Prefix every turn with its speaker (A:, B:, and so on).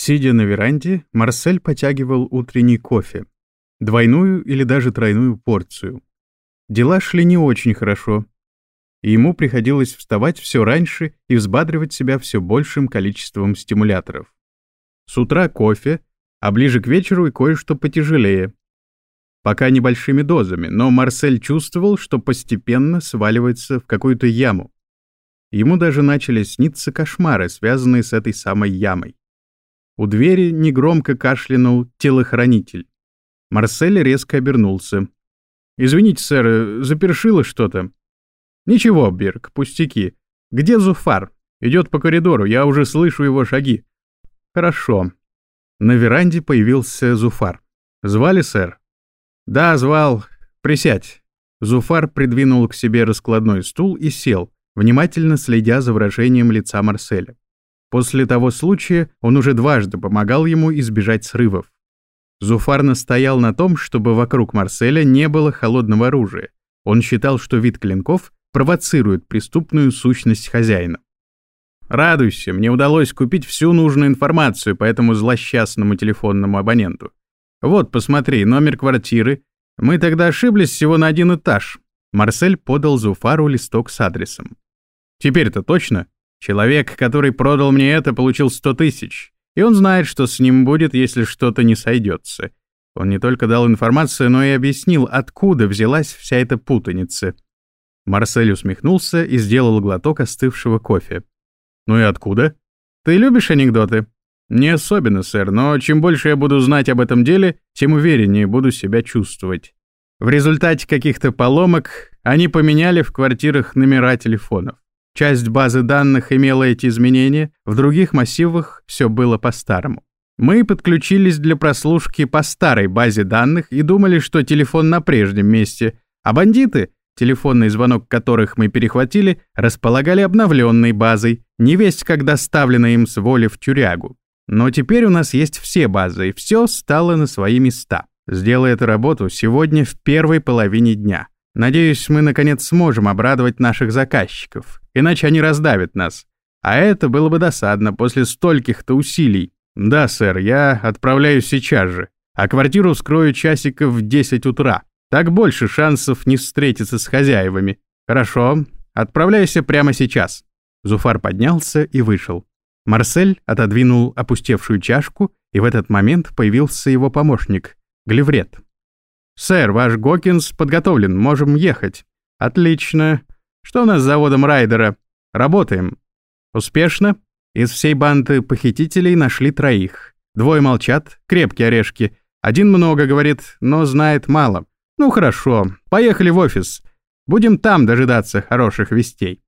A: Сидя на веранде, Марсель потягивал утренний кофе. Двойную или даже тройную порцию. Дела шли не очень хорошо. И ему приходилось вставать все раньше и взбадривать себя все большим количеством стимуляторов. С утра кофе, а ближе к вечеру и кое-что потяжелее. Пока небольшими дозами, но Марсель чувствовал, что постепенно сваливается в какую-то яму. Ему даже начали сниться кошмары, связанные с этой самой ямой. У двери негромко кашлянул телохранитель. Марсель резко обернулся. «Извините, сэр, запершило что-то». «Ничего, Берг, пустяки. Где Зуфар? Идет по коридору, я уже слышу его шаги». «Хорошо». На веранде появился Зуфар. «Звали, сэр?» «Да, звал. Присядь». Зуфар придвинул к себе раскладной стул и сел, внимательно следя за выражением лица Марселя. После того случая он уже дважды помогал ему избежать срывов. Зуфар настоял на том, чтобы вокруг Марселя не было холодного оружия. Он считал, что вид клинков провоцирует преступную сущность хозяина. «Радуйся, мне удалось купить всю нужную информацию по этому злосчастному телефонному абоненту. Вот, посмотри, номер квартиры. Мы тогда ошиблись всего на один этаж». Марсель подал Зуфару листок с адресом. «Теперь-то точно?» Человек, который продал мне это, получил сто тысяч, и он знает, что с ним будет, если что-то не сойдется. Он не только дал информацию, но и объяснил, откуда взялась вся эта путаница. Марсель усмехнулся и сделал глоток остывшего кофе. «Ну и откуда? Ты любишь анекдоты?» «Не особенно, сэр, но чем больше я буду знать об этом деле, тем увереннее буду себя чувствовать. В результате каких-то поломок они поменяли в квартирах номера телефонов. Часть базы данных имела эти изменения, в других массивах все было по-старому. Мы подключились для прослушки по старой базе данных и думали, что телефон на прежнем месте, а бандиты, телефонный звонок которых мы перехватили, располагали обновленной базой, не весть как доставлено им с воли в тюрягу. Но теперь у нас есть все базы, и все стало на свои места. Сделай эту работу сегодня в первой половине дня. Надеюсь, мы наконец сможем обрадовать наших заказчиков, иначе они раздавят нас. А это было бы досадно после стольких-то усилий. Да, сэр, я отправляюсь сейчас же, а квартиру вскрою часиков в 10 утра. Так больше шансов не встретиться с хозяевами. Хорошо, отправляйся прямо сейчас. Зуфар поднялся и вышел. Марсель отодвинул опустевшую чашку, и в этот момент появился его помощник, Глеврет. «Сэр, ваш Гокинс подготовлен, можем ехать». «Отлично. Что у нас с заводом Райдера? Работаем». «Успешно?» Из всей банды похитителей нашли троих. Двое молчат, крепкие орешки. Один много говорит, но знает мало. Ну хорошо, поехали в офис. Будем там дожидаться хороших вестей.